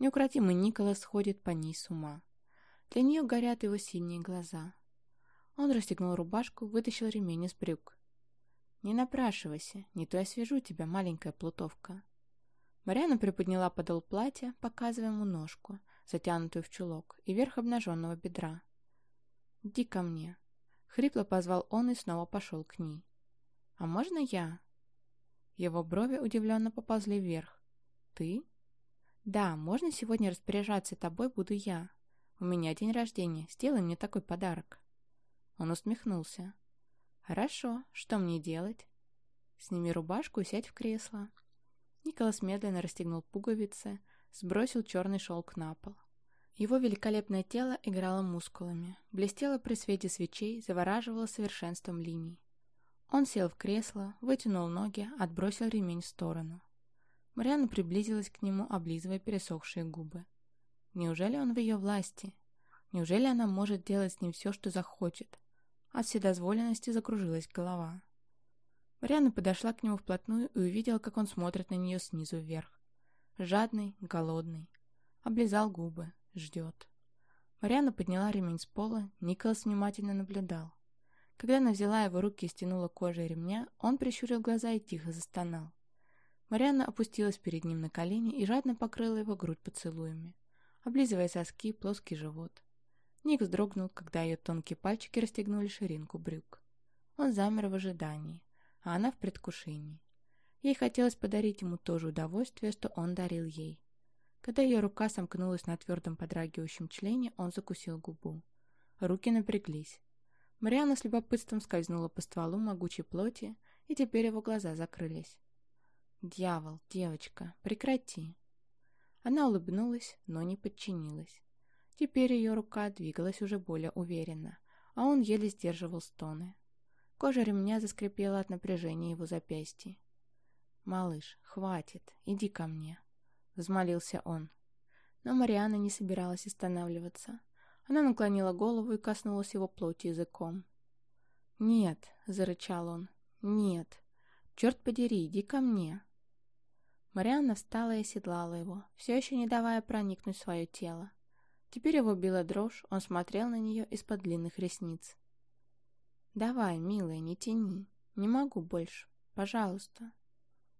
Неукротимый Николас сходит по ней с ума. Для нее горят его синие глаза. Он расстегнул рубашку, вытащил ремень из брюк. «Не напрашивайся, не то я свяжу тебя, маленькая плутовка». Марьяна приподняла подол платья, показывая ему ножку, затянутую в чулок, и верх обнаженного бедра. «Иди ко мне». Хрипло позвал он и снова пошел к ней. «А можно я?» Его брови удивленно поползли вверх. «Ты?» «Да, можно сегодня распоряжаться тобой буду я. У меня день рождения, сделай мне такой подарок». Он усмехнулся. «Хорошо, что мне делать?» «Сними рубашку и сядь в кресло». Николас медленно расстегнул пуговицы, сбросил черный шелк на пол. Его великолепное тело играло мускулами, блестело при свете свечей, завораживало совершенством линий. Он сел в кресло, вытянул ноги, отбросил ремень в сторону. Марианна приблизилась к нему, облизывая пересохшие губы. Неужели он в ее власти? Неужели она может делать с ним все, что захочет? От вседозволенности закружилась голова. Марианна подошла к нему вплотную и увидела, как он смотрит на нее снизу вверх. Жадный, голодный. Облизал губы, ждет. Марианна подняла ремень с пола, Николас внимательно наблюдал. Когда она взяла его руки и стянула кожей ремня, он прищурил глаза и тихо застонал. Марианна опустилась перед ним на колени и жадно покрыла его грудь поцелуями, облизывая соски, плоский живот. Ник вздрогнул, когда ее тонкие пальчики расстегнули ширинку брюк. Он замер в ожидании, а она в предвкушении. Ей хотелось подарить ему то же удовольствие, что он дарил ей. Когда ее рука сомкнулась на твердом подрагивающем члене, он закусил губу. Руки напряглись. Мариана с любопытством скользнула по стволу могучей плоти, и теперь его глаза закрылись. «Дьявол, девочка, прекрати!» Она улыбнулась, но не подчинилась. Теперь ее рука двигалась уже более уверенно, а он еле сдерживал стоны. Кожа ремня заскрипела от напряжения его запястья. «Малыш, хватит, иди ко мне», — взмолился он. Но Мариана не собиралась останавливаться. Она наклонила голову и коснулась его плоти языком. «Нет», — зарычал он, — «нет. Черт подери, иди ко мне». Марианна встала и оседлала его, все еще не давая проникнуть в свое тело. Теперь его била дрожь, он смотрел на нее из-под длинных ресниц. «Давай, милая, не тяни. Не могу больше. Пожалуйста».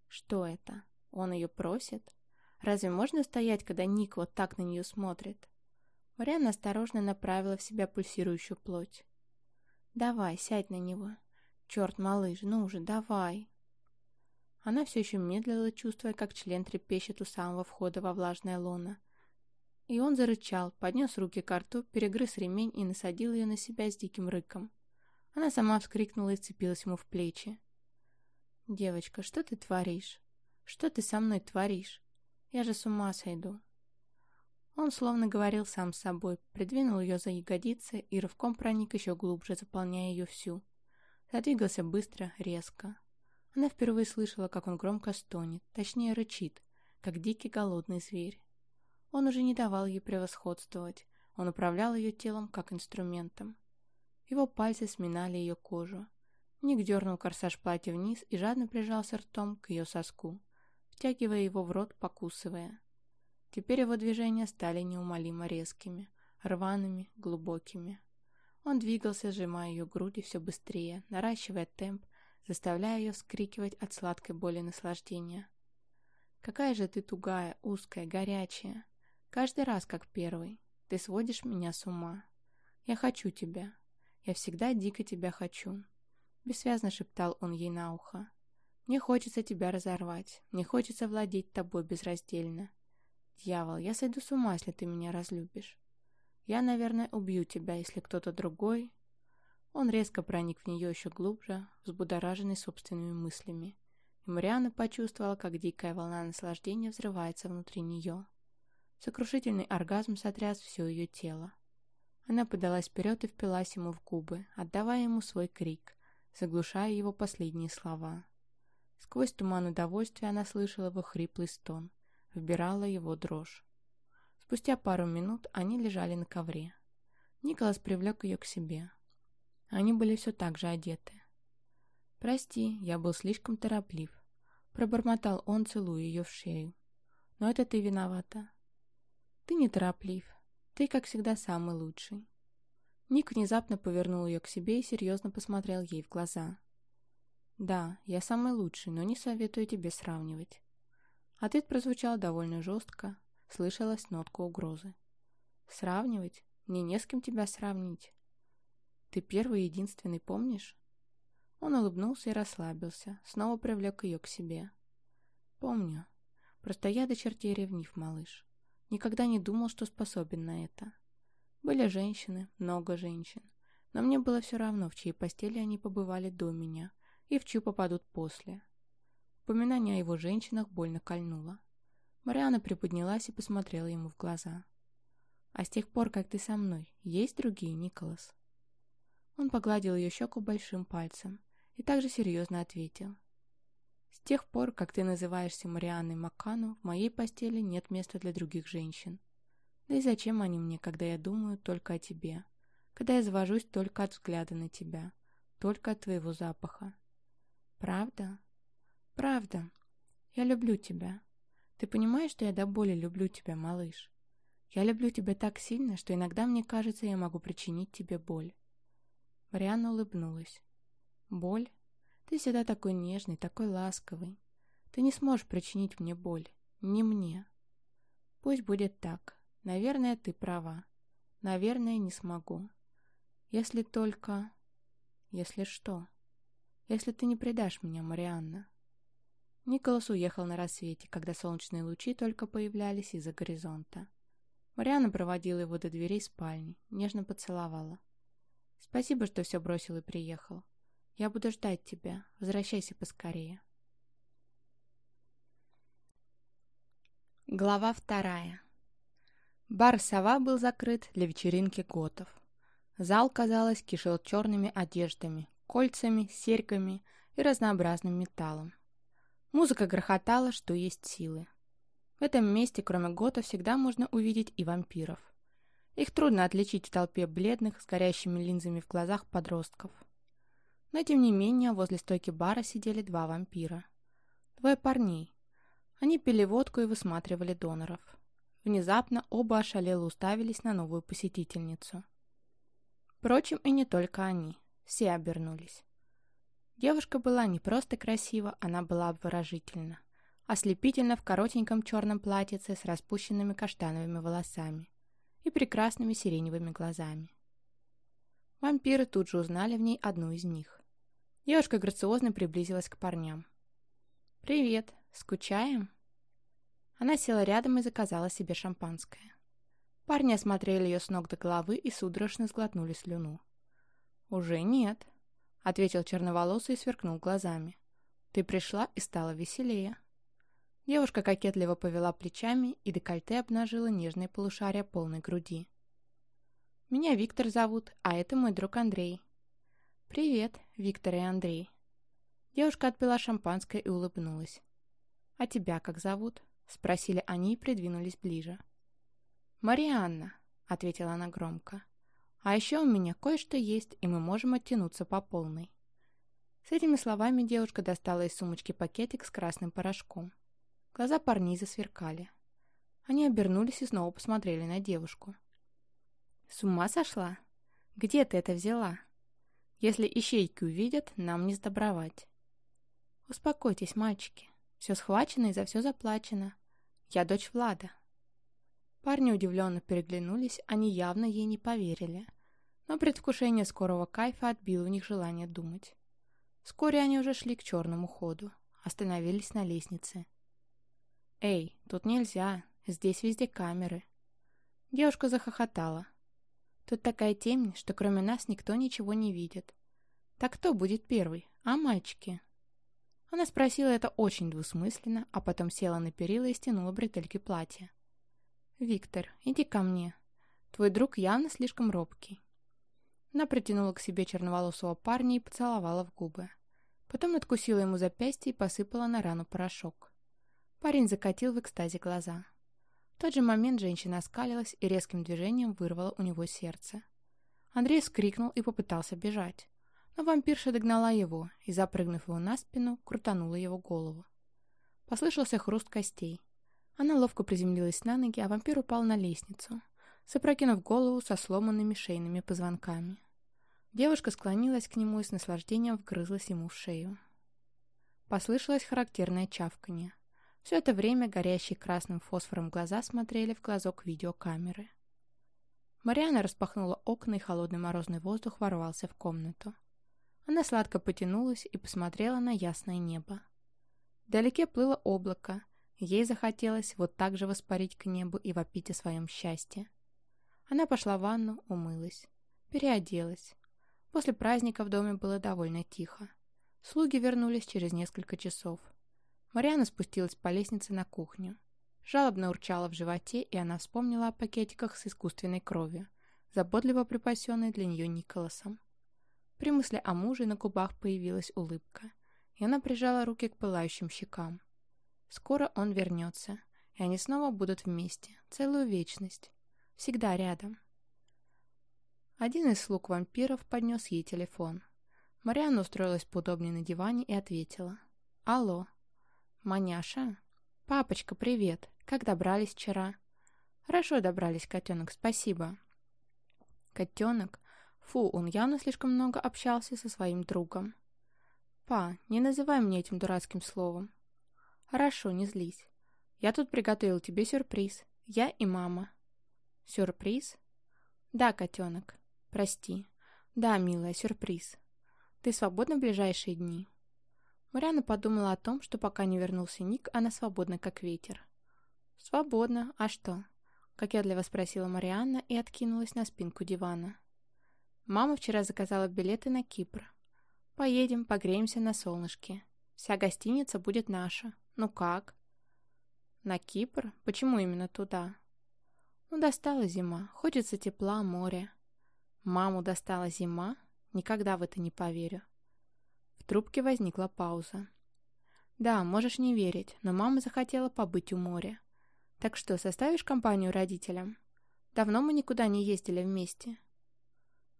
«Что это? Он ее просит? Разве можно стоять, когда Ник вот так на нее смотрит?» Марианна осторожно направила в себя пульсирующую плоть. «Давай, сядь на него. Черт, малыш, ну уже, давай!» Она все еще медлила, чувствуя, как член трепещет у самого входа во влажное лоно, и он зарычал, поднес руки к рту, перегрыз ремень и насадил ее на себя с диким рыком. Она сама вскрикнула и цепилась ему в плечи. «Девочка, что ты творишь? Что ты со мной творишь? Я же с ума сойду». Он словно говорил сам с собой, придвинул ее за ягодицы и рывком проник еще глубже, заполняя ее всю. Задвигался быстро, резко. Она впервые слышала, как он громко стонет, точнее рычит, как дикий голодный зверь. Он уже не давал ей превосходствовать, он управлял ее телом как инструментом. Его пальцы сминали ее кожу. Ник дернул корсаж платья вниз и жадно прижался ртом к ее соску, втягивая его в рот, покусывая. Теперь его движения стали неумолимо резкими, рваными, глубокими. Он двигался, сжимая ее груди все быстрее, наращивая темп, заставляя ее вскрикивать от сладкой боли наслаждения. «Какая же ты тугая, узкая, горячая!» Каждый раз как первый. Ты сводишь меня с ума. Я хочу тебя. Я всегда дико тебя хочу. Бессвязно шептал он ей на ухо. Мне хочется тебя разорвать. Мне хочется владеть тобой безраздельно. Дьявол, я сойду с ума, если ты меня разлюбишь. Я, наверное, убью тебя, если кто-то другой... Он резко проник в нее еще глубже, взбудораженный собственными мыслями. И Мариана почувствовала, как дикая волна наслаждения взрывается внутри нее. Сокрушительный оргазм сотряс все ее тело. Она подалась вперед и впилась ему в губы, отдавая ему свой крик, заглушая его последние слова. Сквозь туман удовольствия она слышала его хриплый стон, вбирала его дрожь. Спустя пару минут они лежали на ковре. Николас привлек ее к себе. Они были все так же одеты. «Прости, я был слишком тороплив», — пробормотал он, целуя ее в шею. «Но это ты виновата. Ты нетороплив. Ты, как всегда, самый лучший. Ник внезапно повернул ее к себе и серьезно посмотрел ей в глаза. «Да, я самый лучший, но не советую тебе сравнивать». Ответ прозвучал довольно жестко, слышалась нотка угрозы. «Сравнивать? Мне не с кем тебя сравнить. Ты первый и единственный, помнишь?» Он улыбнулся и расслабился, снова привлек ее к себе. «Помню. Просто я до чертей ревнив, малыш. Никогда не думал, что способен на это. Были женщины, много женщин. Но мне было все равно, в чьей постели они побывали до меня и в чью попадут после. Упоминание о его женщинах больно кольнуло. Мариана приподнялась и посмотрела ему в глаза. «А с тех пор, как ты со мной, есть другие, Николас?» Он погладил ее щеку большим пальцем и также серьезно ответил. «С тех пор, как ты называешься Марианной Маккану, в моей постели нет места для других женщин. Да и зачем они мне, когда я думаю только о тебе? Когда я завожусь только от взгляда на тебя, только от твоего запаха. Правда? Правда. Я люблю тебя. Ты понимаешь, что я до боли люблю тебя, малыш? Я люблю тебя так сильно, что иногда мне кажется, я могу причинить тебе боль. Марианна улыбнулась. Боль? Ты всегда такой нежный, такой ласковый. Ты не сможешь причинить мне боль. Не мне. Пусть будет так. Наверное, ты права. Наверное, не смогу. Если только... Если что? Если ты не предашь меня, Марианна. Николас уехал на рассвете, когда солнечные лучи только появлялись из-за горизонта. Марианна проводила его до дверей спальни, нежно поцеловала. «Спасибо, что все бросил и приехал. Я буду ждать тебя. Возвращайся поскорее». Глава вторая Бар «Сова» был закрыт для вечеринки готов. Зал, казалось, кишел черными одеждами, кольцами, серьгами и разнообразным металлом. Музыка грохотала, что есть силы. В этом месте, кроме готов, всегда можно увидеть и вампиров. Их трудно отличить в толпе бледных, с горящими линзами в глазах подростков. Но, тем не менее, возле стойки бара сидели два вампира. Двое парней. Они пили водку и высматривали доноров. Внезапно оба ошалело уставились на новую посетительницу. Впрочем, и не только они. Все обернулись. Девушка была не просто красива, она была обворожительна. Ослепительно в коротеньком черном платьице с распущенными каштановыми волосами и прекрасными сиреневыми глазами. Вампиры тут же узнали в ней одну из них. Девушка грациозно приблизилась к парням. «Привет, скучаем?» Она села рядом и заказала себе шампанское. Парни осмотрели ее с ног до головы и судорожно сглотнули слюну. «Уже нет», — ответил черноволосый и сверкнул глазами. «Ты пришла и стала веселее». Девушка кокетливо повела плечами, и декольте обнажило нежные полушария полной груди. «Меня Виктор зовут, а это мой друг Андрей». «Привет, Виктор и Андрей». Девушка отпила шампанское и улыбнулась. «А тебя как зовут?» — спросили они и придвинулись ближе. «Марианна», — ответила она громко. «А еще у меня кое-что есть, и мы можем оттянуться по полной». С этими словами девушка достала из сумочки пакетик с красным порошком. Глаза парней засверкали. Они обернулись и снова посмотрели на девушку. «С ума сошла? Где ты это взяла? Если ищейки увидят, нам не сдобровать». «Успокойтесь, мальчики. Все схвачено и за все заплачено. Я дочь Влада». Парни удивленно переглянулись, они явно ей не поверили. Но предвкушение скорого кайфа отбило у них желание думать. Вскоре они уже шли к черному ходу, остановились на лестнице. «Эй, тут нельзя, здесь везде камеры». Девушка захохотала. «Тут такая темень, что кроме нас никто ничего не видит. Так кто будет первый, а мальчики?» Она спросила это очень двусмысленно, а потом села на перила и стянула бретельки платья. «Виктор, иди ко мне. Твой друг явно слишком робкий». Она притянула к себе черноволосого парня и поцеловала в губы. Потом откусила ему запястье и посыпала на рану порошок. Парень закатил в экстазе глаза. В тот же момент женщина оскалилась и резким движением вырвала у него сердце. Андрей вскрикнул и попытался бежать но вампирша догнала его и, запрыгнув его на спину, крутанула его голову. Послышался хруст костей. Она ловко приземлилась на ноги, а вампир упал на лестницу, запрокинув голову со сломанными шейными позвонками. Девушка склонилась к нему и с наслаждением вгрызлась ему в шею. Послышалось характерное чавканье. Все это время горящие красным фосфором глаза смотрели в глазок видеокамеры. Мариана распахнула окна, и холодный морозный воздух ворвался в комнату. Она сладко потянулась и посмотрела на ясное небо. Вдалеке плыло облако, ей захотелось вот так же воспарить к небу и вопить о своем счастье. Она пошла в ванну, умылась, переоделась. После праздника в доме было довольно тихо. Слуги вернулись через несколько часов. Мариана спустилась по лестнице на кухню. Жалобно урчала в животе, и она вспомнила о пакетиках с искусственной кровью, заботливо припасенной для нее Николасом. При мысли о муже на губах появилась улыбка, и она прижала руки к пылающим щекам. Скоро он вернется, и они снова будут вместе, целую вечность, всегда рядом. Один из слуг вампиров поднес ей телефон. Марианна устроилась поудобнее на диване и ответила. «Алло. Маняша? Папочка, привет. Как добрались вчера?» «Хорошо добрались, котенок, спасибо». Котенок? Фу, он явно слишком много общался со своим другом. «Па, не называй меня этим дурацким словом». «Хорошо, не злись. Я тут приготовил тебе сюрприз. Я и мама». «Сюрприз?» «Да, котенок. Прости. Да, милая, сюрприз. Ты свободна в ближайшие дни?» Мариана подумала о том, что пока не вернулся Ник, она свободна, как ветер. «Свободно. А что?» — кокетливо спросила Марианна и откинулась на спинку дивана. «Мама вчера заказала билеты на Кипр. Поедем, погреемся на солнышке. Вся гостиница будет наша. Ну как?» «На Кипр? Почему именно туда?» «Ну, достала зима. Хочется тепла, моря». «Маму достала зима? Никогда в это не поверю». Трубке возникла пауза. «Да, можешь не верить, но мама захотела побыть у моря. Так что, составишь компанию родителям? Давно мы никуда не ездили вместе».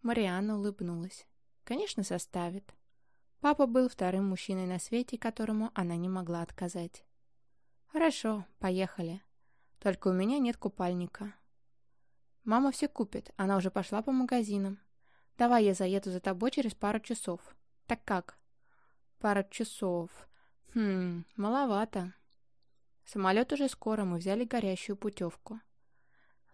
Марианна улыбнулась. «Конечно, составит». Папа был вторым мужчиной на свете, которому она не могла отказать. «Хорошо, поехали. Только у меня нет купальника». «Мама все купит, она уже пошла по магазинам. Давай я заеду за тобой через пару часов. Так как?» «Пару часов. Хм, маловато». Самолет уже скоро, мы взяли горящую путевку.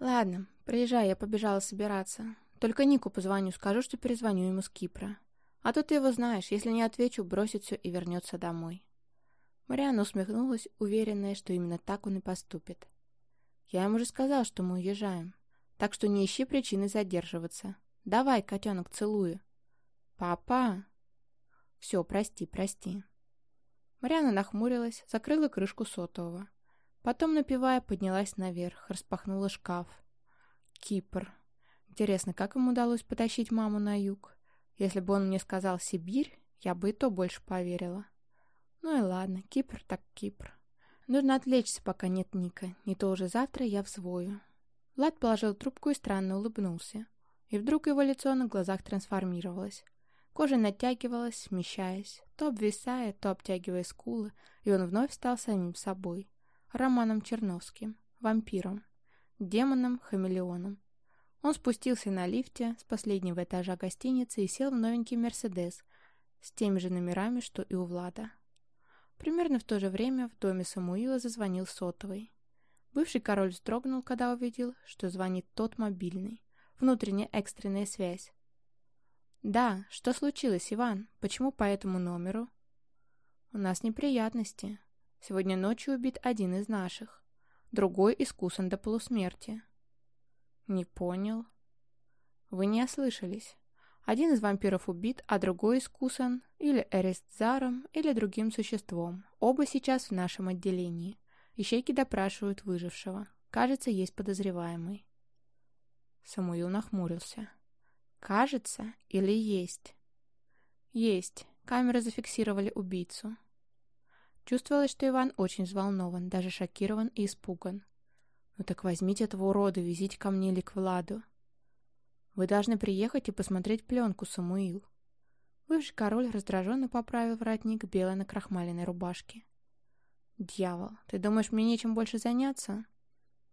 «Ладно, приезжай, я побежала собираться. Только Нику позвоню, скажу, что перезвоню ему с Кипра. А то ты его знаешь, если не отвечу, бросит все и вернется домой». Марианна усмехнулась, уверенная, что именно так он и поступит. «Я ему уже сказал, что мы уезжаем, так что не ищи причины задерживаться. Давай, котенок, целую». «Папа!» «Все, прости, прости». Марианна нахмурилась, закрыла крышку сотового. Потом, напивая, поднялась наверх, распахнула шкаф. Кипр. Интересно, как ему удалось потащить маму на юг? Если бы он мне сказал Сибирь, я бы и то больше поверила. Ну и ладно, Кипр так Кипр. Нужно отвлечься, пока нет Ника. Не то уже завтра я взвою. Влад положил трубку и странно улыбнулся. И вдруг его лицо на глазах трансформировалось. Кожа натягивалась, смещаясь, то обвисая, то обтягивая скулы, и он вновь стал самим собой. Романом Черновским, вампиром, демоном-хамелеоном. Он спустился на лифте с последнего этажа гостиницы и сел в новенький «Мерседес» с теми же номерами, что и у Влада. Примерно в то же время в доме Самуила зазвонил сотовый. Бывший король вздрогнул, когда увидел, что звонит тот мобильный. Внутренняя экстренная связь. «Да, что случилось, Иван? Почему по этому номеру?» «У нас неприятности. Сегодня ночью убит один из наших. Другой искусан до полусмерти». «Не понял». «Вы не ослышались. Один из вампиров убит, а другой искусан или эрестзаром, или другим существом. Оба сейчас в нашем отделении. Ищейки допрашивают выжившего. Кажется, есть подозреваемый». Самуил нахмурился. Кажется или есть? Есть. Камеры зафиксировали убийцу. Чувствовалось, что Иван очень взволнован, даже шокирован и испуган. «Ну так возьмите этого урода, везите ко мне или к Владу». «Вы должны приехать и посмотреть пленку, Самуил». Бывший король раздраженно поправил воротник белой на крахмаленной рубашке. «Дьявол, ты думаешь, мне нечем больше заняться?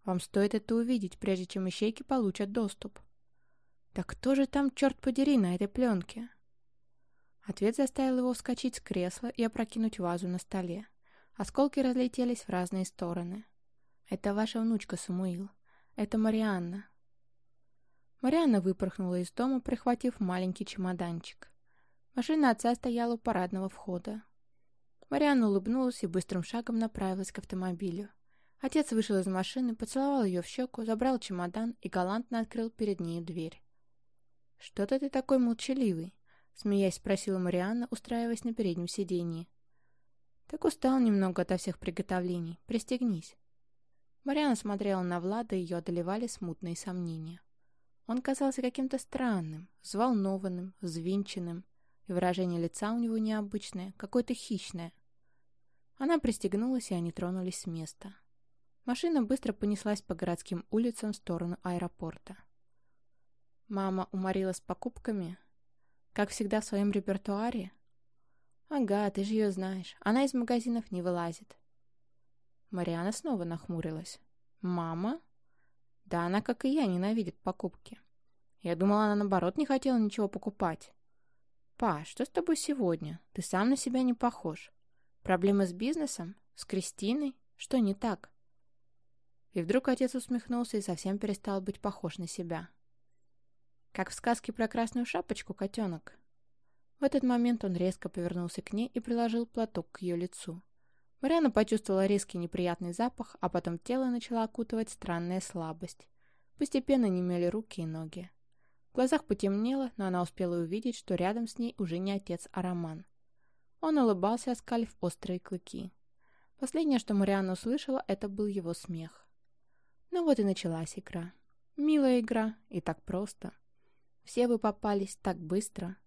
Вам стоит это увидеть, прежде чем ищейки получат доступ». «Так кто же там, черт подери, на этой пленке?» Ответ заставил его вскочить с кресла и опрокинуть вазу на столе. Осколки разлетелись в разные стороны. «Это ваша внучка, Самуил. Это Марианна». Марианна выпорхнула из дома, прихватив маленький чемоданчик. Машина отца стояла у парадного входа. Марианна улыбнулась и быстрым шагом направилась к автомобилю. Отец вышел из машины, поцеловал ее в щеку, забрал чемодан и галантно открыл перед ней дверь. «Что-то ты такой молчаливый?» — смеясь спросила Марианна, устраиваясь на переднем сиденье. «Так устал немного ото всех приготовлений. Пристегнись». Марианна смотрела на Влада, и ее одолевали смутные сомнения. Он казался каким-то странным, взволнованным, взвинченным, и выражение лица у него необычное, какое-то хищное. Она пристегнулась, и они тронулись с места. Машина быстро понеслась по городским улицам в сторону аэропорта. Мама уморила с покупками, как всегда в своем репертуаре. Ага, ты же ее знаешь, она из магазинов не вылазит. Мариана снова нахмурилась. «Мама?» «Да она, как и я, ненавидит покупки. Я думала, она, наоборот, не хотела ничего покупать. «Па, что с тобой сегодня? Ты сам на себя не похож. Проблемы с бизнесом? С Кристиной? Что не так?» И вдруг отец усмехнулся и совсем перестал быть похож на себя. Как в сказке про красную шапочку, котенок. В этот момент он резко повернулся к ней и приложил платок к ее лицу. Мариана почувствовала резкий неприятный запах, а потом тело начало окутывать странная слабость. Постепенно немели руки и ноги. В глазах потемнело, но она успела увидеть, что рядом с ней уже не отец, а Роман. Он улыбался, оскалив острые клыки. Последнее, что Марианна услышала, это был его смех. Ну вот и началась игра. Милая игра, и так просто. Все вы попались так быстро.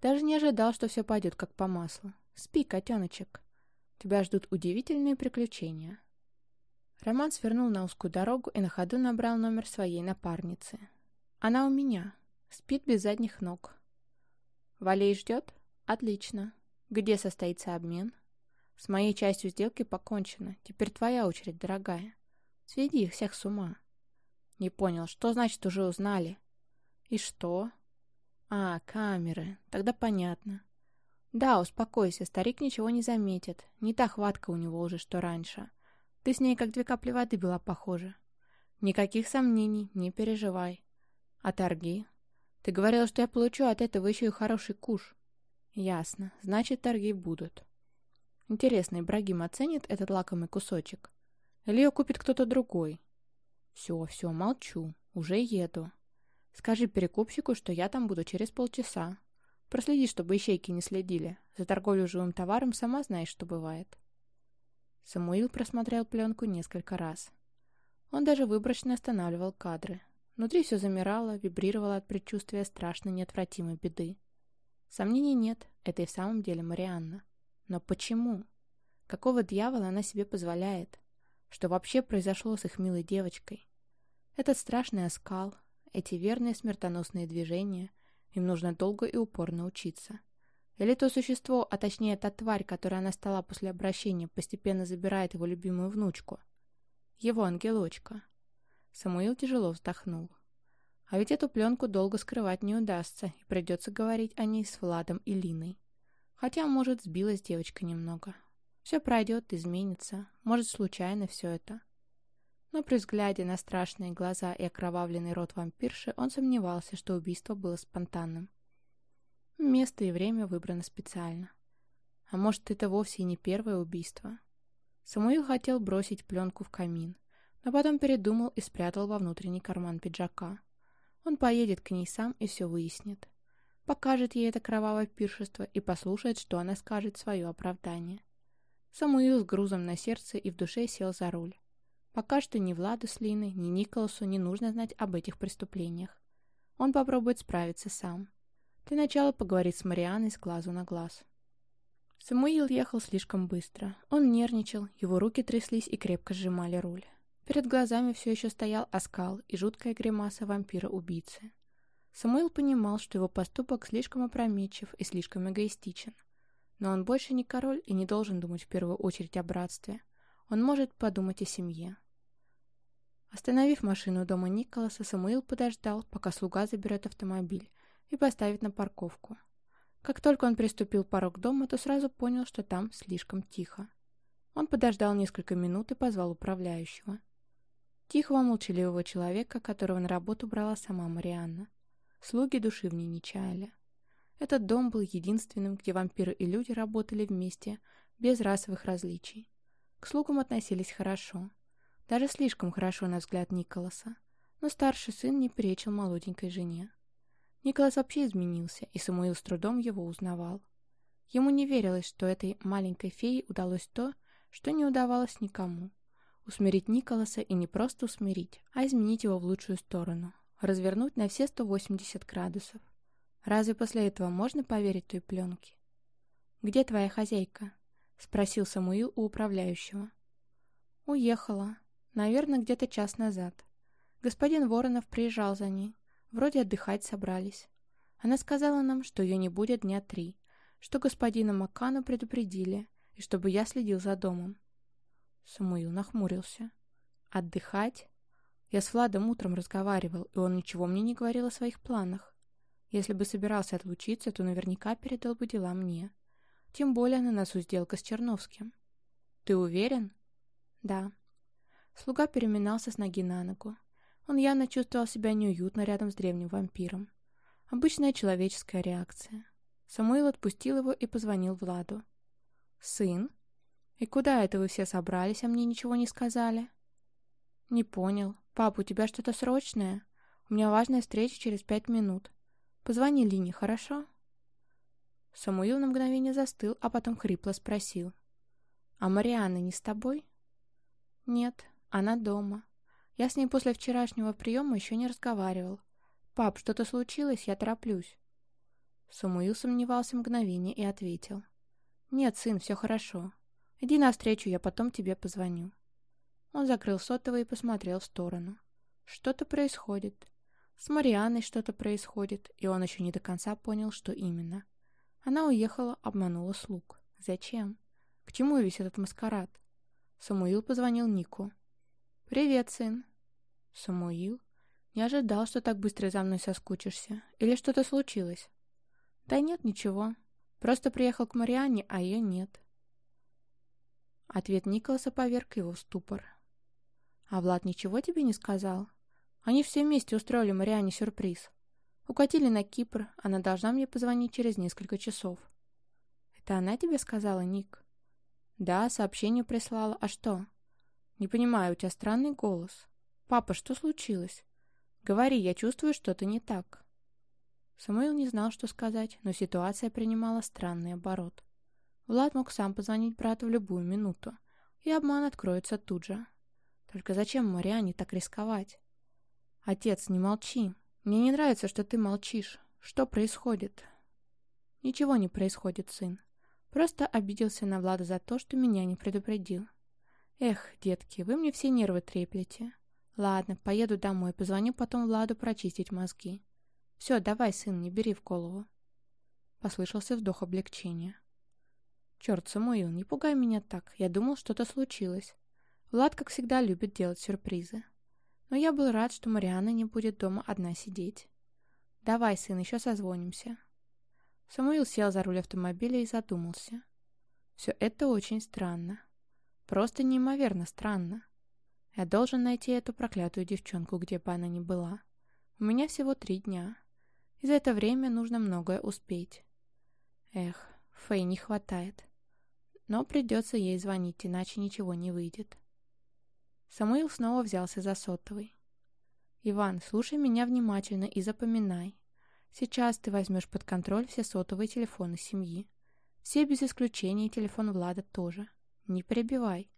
Даже не ожидал, что все пойдет как по маслу. Спи, котеночек. Тебя ждут удивительные приключения. Роман свернул на узкую дорогу и на ходу набрал номер своей напарницы. Она у меня. Спит без задних ног. Валей ждет? Отлично. Где состоится обмен? С моей частью сделки покончено. Теперь твоя очередь, дорогая. Сведи их всех с ума. Не понял, что значит уже узнали? И что? А, камеры. Тогда понятно. Да, успокойся, старик ничего не заметит. Не та хватка у него уже, что раньше. Ты с ней как две капли воды была похожа. Никаких сомнений, не переживай. А торги? Ты говорила, что я получу от этого еще и хороший куш. Ясно. Значит, торги будут. Интересно, Ибрагим оценит этот лакомый кусочек? Или ее купит кто-то другой? Все, все, молчу. Уже еду. Скажи перекупщику, что я там буду через полчаса. Проследи, чтобы ищейки не следили. За торговлю живым товаром сама знаешь, что бывает. Самуил просмотрел пленку несколько раз. Он даже выборочно останавливал кадры, Внутри все замирало, вибрировало от предчувствия страшной неотвратимой беды. Сомнений нет, это и в самом деле Марианна. Но почему? Какого дьявола она себе позволяет? Что вообще произошло с их милой девочкой? Этот страшный оскал, эти верные смертоносные движения, им нужно долго и упорно учиться. Или то существо, а точнее та тварь, которой она стала после обращения, постепенно забирает его любимую внучку? Его ангелочка. Самуил тяжело вздохнул. А ведь эту пленку долго скрывать не удастся, и придется говорить о ней с Владом и Линой. Хотя, может, сбилась девочка немного. Все пройдет, изменится. Может, случайно все это. Но при взгляде на страшные глаза и окровавленный рот вампирши он сомневался, что убийство было спонтанным. Место и время выбрано специально. А может, это вовсе и не первое убийство. Самуил хотел бросить пленку в камин, но потом передумал и спрятал во внутренний карман пиджака. Он поедет к ней сам и все выяснит. Покажет ей это кровавое пиршество и послушает, что она скажет свое оправдание. Самуил с грузом на сердце и в душе сел за руль. Пока что ни Владу с Линой, ни Николасу не нужно знать об этих преступлениях. Он попробует справиться сам. Для начала поговорить с Марианой с глазу на глаз. Самуил ехал слишком быстро. Он нервничал, его руки тряслись и крепко сжимали руль. Перед глазами все еще стоял оскал и жуткая гримаса вампира-убийцы. Самуил понимал, что его поступок слишком опрометчив и слишком эгоистичен. Но он больше не король и не должен думать в первую очередь о братстве. Он может подумать о семье. Остановив машину дома Николаса, Самуил подождал, пока слуга заберет автомобиль и поставит на парковку. Как только он приступил порог дома, то сразу понял, что там слишком тихо. Он подождал несколько минут и позвал управляющего. Тихого, молчаливого человека, которого на работу брала сама Марианна. Слуги души в ней не чаяли. Этот дом был единственным, где вампиры и люди работали вместе, без расовых различий. К слугам относились хорошо. Даже слишком хорошо, на взгляд Николаса. Но старший сын не перечил молоденькой жене. Николас вообще изменился, и Самуил с трудом его узнавал. Ему не верилось, что этой маленькой фее удалось то, что не удавалось никому. Усмирить Николаса и не просто усмирить, а изменить его в лучшую сторону. Развернуть на все 180 градусов. Разве после этого можно поверить той пленке? «Где твоя хозяйка?» — спросил Самуил у управляющего. «Уехала. Наверное, где-то час назад. Господин Воронов приезжал за ней. Вроде отдыхать собрались. Она сказала нам, что ее не будет дня три, что господина Макана предупредили, и чтобы я следил за домом». Самуил нахмурился. «Отдыхать?» Я с Владом утром разговаривал, и он ничего мне не говорил о своих планах. Если бы собирался отлучиться, то наверняка передал бы дела мне. Тем более на носу сделка с Черновским. Ты уверен? Да. Слуга переминался с ноги на ногу. Он явно чувствовал себя неуютно рядом с древним вампиром. Обычная человеческая реакция. Самуил отпустил его и позвонил Владу. «Сын? И куда это вы все собрались, а мне ничего не сказали?» «Не понял. Пап, у тебя что-то срочное? У меня важная встреча через пять минут. Позвони Лине, хорошо?» Самуил на мгновение застыл, а потом хрипло спросил. «А Марианна не с тобой?» «Нет, она дома. Я с ней после вчерашнего приема еще не разговаривал. Пап, что-то случилось? Я тороплюсь». Самуил сомневался мгновение и ответил. «Нет, сын, все хорошо. Иди навстречу, я потом тебе позвоню». Он закрыл сотовый и посмотрел в сторону. «Что-то происходит. С Марианной что-то происходит, и он еще не до конца понял, что именно. Она уехала, обманула слуг. Зачем? К чему весь этот маскарад? Самуил позвонил Нику. «Привет, сын». «Самуил? Не ожидал, что так быстро за мной соскучишься. Или что-то случилось?» «Да нет, ничего. Просто приехал к Марианне, а ее нет». Ответ Николаса поверг его в ступор. «А Влад ничего тебе не сказал?» Они все вместе устроили Мариане сюрприз. Укатили на Кипр, она должна мне позвонить через несколько часов. Это она тебе сказала, Ник? Да, сообщение прислала. А что? Не понимаю, у тебя странный голос. Папа, что случилось? Говори, я чувствую, что-то не так. Самуил не знал, что сказать, но ситуация принимала странный оборот. Влад мог сам позвонить брату в любую минуту, и обман откроется тут же. Только зачем Мариане так рисковать? «Отец, не молчи. Мне не нравится, что ты молчишь. Что происходит?» «Ничего не происходит, сын. Просто обиделся на Влада за то, что меня не предупредил. Эх, детки, вы мне все нервы треплете. Ладно, поеду домой, позвоню потом Владу прочистить мозги. Все, давай, сын, не бери в голову». Послышался вздох облегчения. «Черт, Самуил, не пугай меня так. Я думал, что-то случилось. Влад, как всегда, любит делать сюрпризы. Но я был рад, что Марианна не будет дома одна сидеть. «Давай, сын, еще созвонимся». Самуил сел за руль автомобиля и задумался. Все это очень странно. Просто неимоверно странно. Я должен найти эту проклятую девчонку, где бы она ни была. У меня всего три дня. И за это время нужно многое успеть. Эх, Фэй не хватает. Но придется ей звонить, иначе ничего не выйдет. Самуил снова взялся за сотовый. «Иван, слушай меня внимательно и запоминай. Сейчас ты возьмешь под контроль все сотовые телефоны семьи. Все без исключения телефон Влада тоже. Не перебивай.